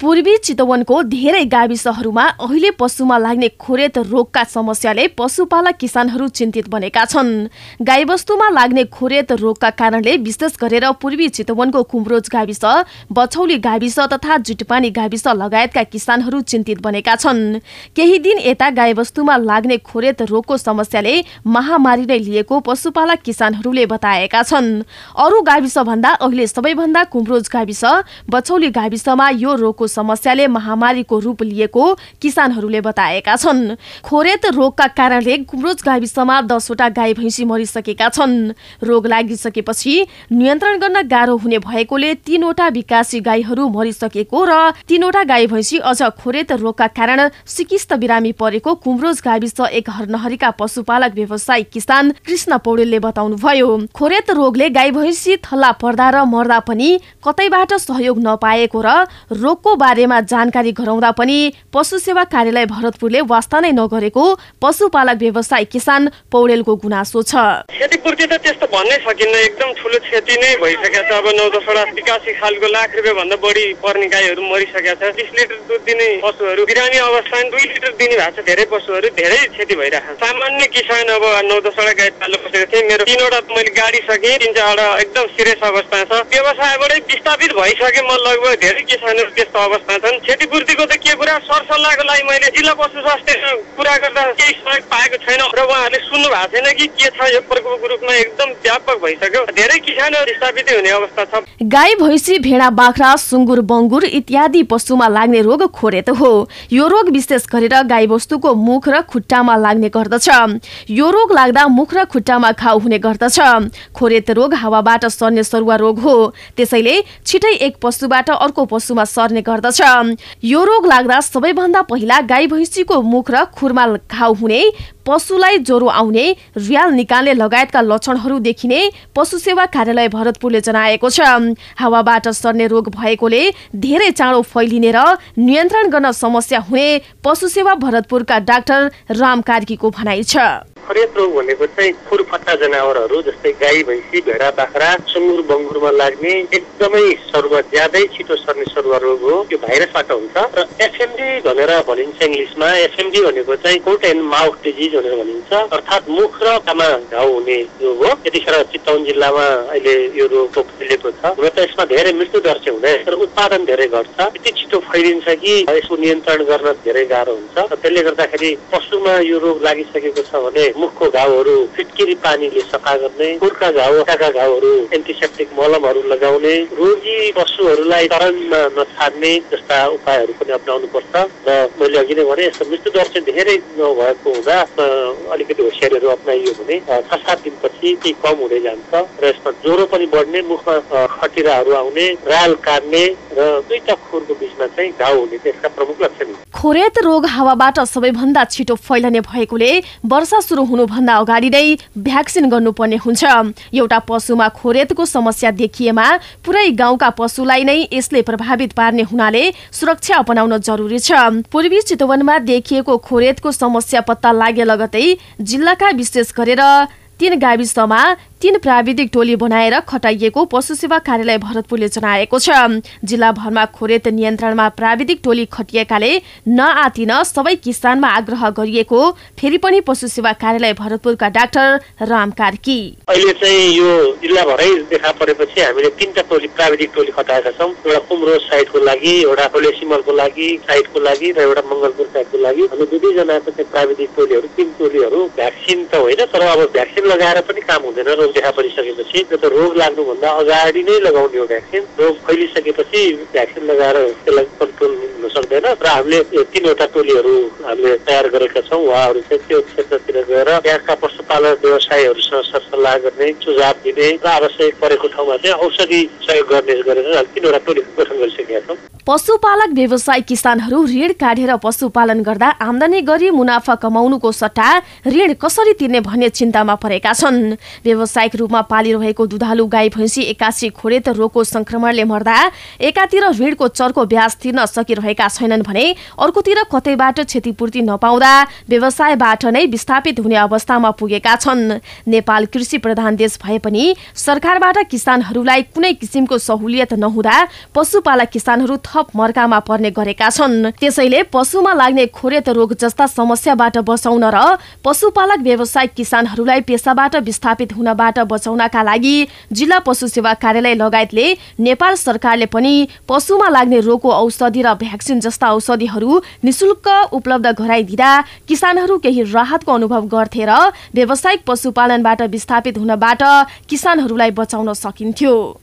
पूर्वी चितवनको धेरै गाविसहरूमा अहिले पशुमा लाग्ने खोरेत रोगका समस्याले पशुपालक किसानहरू चिन्तित बनेका छन्। गाईवस्तुमा लाग्ने खोरेत रोगका कारणले विशेष गरेर पूर्वी चितवनको कुमरोज गाविस बछौली गाविस तथा जुटपानी गाविस लगायतका किसानहरू चिन्तित बनेका छन्। केही दिन यता गाईवस्तुमा लाग्ने खोरेत रोगको समस्याले महामारी नै लिएको पशुपालक किसानहरूले बताएका छन्। अरू गाविस भन्दा अहिले सबैभन्दा कुमरोज गाविस बछौली गाविसमा यो रोगको समस्याले महामारीको रूप लिएको किसानहरूले बताएका छन्। खोरेत रोगका कारणले कुम्रोज गाविसमा दसवटा गाई भैँसी मरिसकेका छन्। रोग लागिसकेपछि नियन्त्रण गर्न गाह्रो हुने भएकोले तीनवटा विकासी गाईहरू मरिसकेको र तीनवटा गाई भैँसी अझ खोरेत रोगका कारण सिकिस्त बिरामी परेको कुम्रोज गाविस एक हरनहरीका पशुपालक व्यवसायी किसान कृष्ण पौडेलले बताउनुभयो। खोरेत रोगले गाई भैँसी थल्ला पर्दा र मर्दा पनि कतैबाट सहयोग नपाएको र रोगको बारेमा जानकारी गराउँदा पनि पशु सेवा कार्यालय भरतपुरले वास्ता नै नगरेको पशुपालक व्यवसाय किसान पौडेलको गुनासो छ। क्षतिपूर्ति त त्यस्तो भन्नै सकिन्न। एकदम ठुलो क्षति नै भइसकेको छ। अब नौ दसवटा एकासी खालको लाख रुपियाँ भन्दा बढी पर्ने गाईहरू मरिसकेका छ बिस लिटर दुध दिने पशुहरू बिरामी अवस्थामा दुई लिटर दिने भएको छ। धेरै पशुहरू धेरै क्षति भइरहेको छ। सामान्य किसान अब नौ दसवटा गाई पाल्नु बसेको थिएँ। मेरो तिनवटा मैले गाडी सकेँ। तिन चारवटा एकदम सिरियस अवस्था छ। व्यवसायबाटै विस्थापित भइसकेँ। म लगभग धेरै किसानहरू त्यस्तो अवस्था छन्। क्षतिपूर्तिको त के कुरा? सरसल्लाहको लागि मैले जिल्ला पशु स्वास्थ्य कुरा गर्दा केही सहयोग पाएको छैन। र उहाँहरूले सुन्नु भएको छैन कि के छ यो प्रकोपको रूपमा एकदम व्यापक भइसक्यो। धेरै किसानहरू स्थापित हुने अवस्था छ। गाई भैँसी भेडा बाख्रा सुँगुर बङ्गुर इत्यादि पशुमा लाग्ने रोग खोरेत हो। यो रोग विशेष गरेर गाई वस्तुको मुख र खुट्टामा लाग्ने गर्दछ। यो रोग लाग्दा मुख र खुट्टामा घाउ हुने गर्दछ। खोरेत रोग हावाबाट सर्ने सरुवा रोग हो। त्यसैले छिटै एक पशुबाट अर्को पशुमा सर्ने गर्दछ। यो रोग लाग्दा सबैभन्दा पहिला गाई भैँसीको मुख र खुरमा घाउ हुने पशुलाई ज्वरो आउने रियाल निकाल्ने लगायतका लक्षणहरू देखिने पशु सेवा कार्यालय भरतपुरले जनाएको छ। हावाबाट सर्ने रोग भएकोले धेरै चाँडो फैलिने र नियन्त्रण गर्न समस्या हुने पशु सेवा भरतपुरका डाक्टर राम कार्कीको भनाइ छ। खरेत रोग भनेको चाहिँ खुरफट्टा जनावरहरू जस्तै गाई भैँसी भेडा बाख्रा सुँगुर बङ्गुरमा लाग्ने एकदमै सरुवा ज्यादै छिटो सर्ने सरुवा रोग हो यो भाइरसबाट हुन्छ। र एफएमडी भनेर भनिन्छ इङ्ग्लिसमा एफएमडी भनेको चाहिँ कोट एन्ड माउथ डिजिज भनेर भनिन्छ। अर्थात् मुख र कामा घाउ हुने रोग हो। यतिखेर चितवन जिल्लामा अहिले यो रोग फैलिएको छ। हुन त यसमा धेरै मृत्यु दर चाहिँ हुँदैन तर उत्पादन धेरै घट्छ। यति छिटो फैलिन्छ कि यसको नियन्त्रण गर्न धेरै गाह्रो हुन्छ। र त्यसले गर्दाखेरि पशुमा यो रोग लागिसकेको छ भने मुखको घाउहरू फिटकिरी पानीले सफा गर्ने खुर्का घाउ घाउहरू एन्टिसेप्टिक मलमहरू लगाउने रोगी पशुहरूलाई तरणमा नछाड्ने जस्ता उपायहरू पनि अप्नाउनु पर्छ र मैले अघि नै भने यस्तो मृत्यु दर चाहिँ धेरै नभएको हुँदा अलिकति होसियारीहरू अप्नाइयो भने छ सात दिनपछि केही कम हुँदै जान्छ। र यसमा ज्वरो पनि बढ्ने मुखमा खटिराहरू आउने राल काट्ने र दुईटा खुरको बिचमा चाहिँ घाउ हुने त्यसका प्रमुख लक्षण खोरेत रोग हावाबाट सबैभन्दा छिटो फैलने भएकोले वर्षा सुरु हुनुभन्दा अगाडि नै भ्याक्सिन गर्नुपर्ने हुन्छ। एउटा पशुमा खोरेतको समस्या देखिएमा पुरै गाउँका पशुलाई नै यसले प्रभावित पार्ने हुनाले सुरक्षा अपनाउन जरुरी छ। पूर्वी चितवनमा देखिएको खोरेतको समस्या पत्ता लागे लगतै जिल्लाका विशेष गरेर तीन गाविसमा तीन प्राविधिक टोली बनाएर खटाइएको पशु सेवा कार्यालय भरतपुरले जनाएको छ। जिल्लाभरमा खोरेत नियन्त्रणमा प्राविधिक टोली खटिएकाले नआतिन सबै किसानमा आग्रह गरिएको फेरि पनि पशु सेवा कार्यालय भरतपुरका डाक्टर राम कार्की। अहिले चाहिँ यो जिल्लाभरै देखा परेपछि हामीले तिनवटा टोली प्राविधिक टोली खटाएका छौँ। एउटा कुमरो साइडको लागि एउटा खोले सिमलको लागि साइडको लागि र एउटा मङ्गलपुर साइडको लागि। हामी दुई प्राविधिक टोलीहरू तिन टोलीहरू भ्याक्सिन त होइन तर अब भ्याक्सिन लगाएर पनि काम हुँदैन। रोग देखा परिसकेपछि त्यो त रोग लाग्नुभन्दा अगाडि नै लगाउने हो भ्याक्सिन रोग फैलिसकेपछि भ्याक्सिन लगाएर त्यसलाई कन्ट्रोल हुन सक्दैन र हामीले तिनवटा टोलीहरू हामीले तयार गरेका छौँ। उहाँहरू चाहिँ त्यो क्षेत्रतिर गएर त्यहाँका पशुपालन व्यवसायहरूसँग सरसल्लाह गर्ने सुझाव दिने र आवश्यक परेको ठाउँमा चाहिँ औषधि सहयोग गर्ने गरेर तिनवटा टोली गठन गरिसकेका छौँ। पशुपालक व्यवसाय किसानहरू ऋण काटेर पशुपालन गर्दा आमदानी गरी मुनाफा कमाउनुको सट्टा ऋण कसरी तिर्ने भन्ने चिन्तामा परेका छन्। व्यावसायिक रूपमा पालिरहेको दुधालु गाई भैँसी एकासी खोरेत रोगको संक्रमणले मर्दा एकातिर ऋणको चर्को ब्याज तिर्न सकिरहेका छैनन् भने अर्कोतिर कतैबाट क्षतिपूर्ति नपाउँदा व्यवसायबाट नै विस्थापित हुने अवस्थामा पुगेका छन्। नेपाल कृषि प्रधान देश भए पनि सरकारबाट किसानहरूलाई कुनै किसिमको सहुलियत नहुँदा पशुपालक किसानहरू थप मर्कामा पर्ने गरेका छन्। त्यसैले पशुमा लाग्ने खोरेत रोग जस्ता समस्याबाट बचाउन र पशुपालक व्यावसायिक किसानहरूलाई पेसाबाट विस्थापित हुनबाट बचाउनका लागि जिल्ला पशु सेवा कार्यालय लगायतले नेपाल सरकारले पनि पशुमा लाग्ने रोगको औषधि र भ्याक्सिन जस्ता औषधिहरू निशुल्क उपलब्ध गराइदिँदा किसानहरू केही राहतको अनुभव गर्थे र व्यावसायिक पशुपालनबाट विस्थापित हुनबाट किसानहरूलाई बचाउन सकिन्थ्यो।